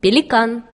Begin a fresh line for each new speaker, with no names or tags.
пеликан.